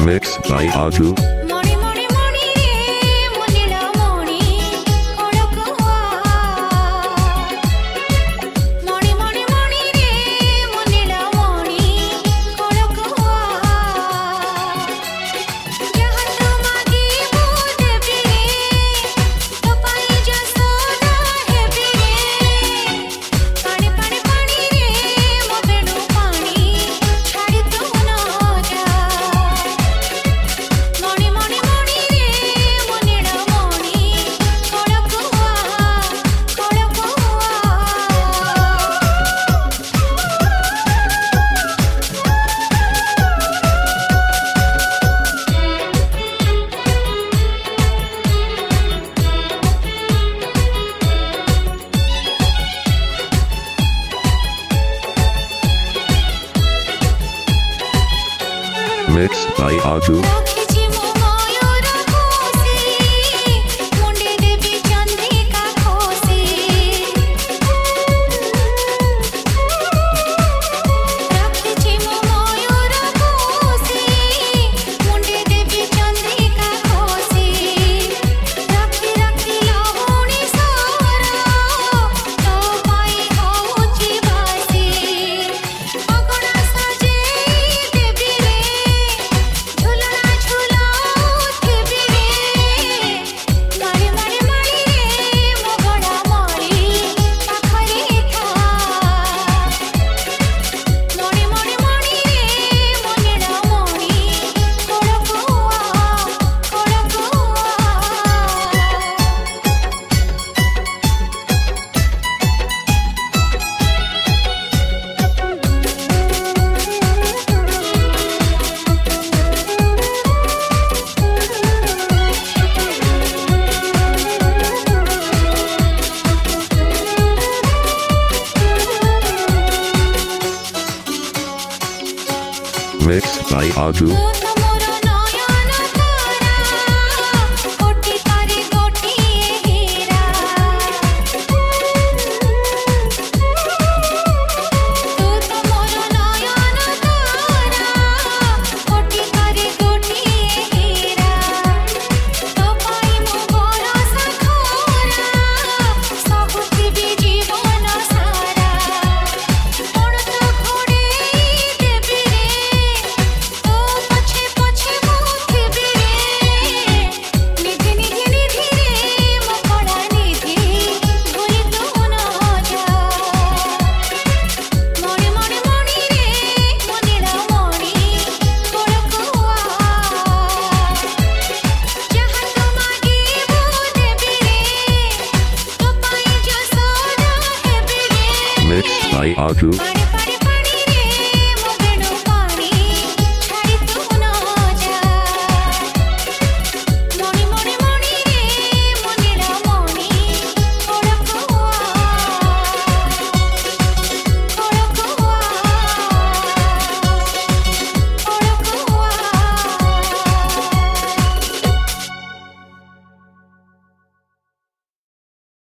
Mix by Aju. Sayaju. Mix by Arju. mit zwei Akkus.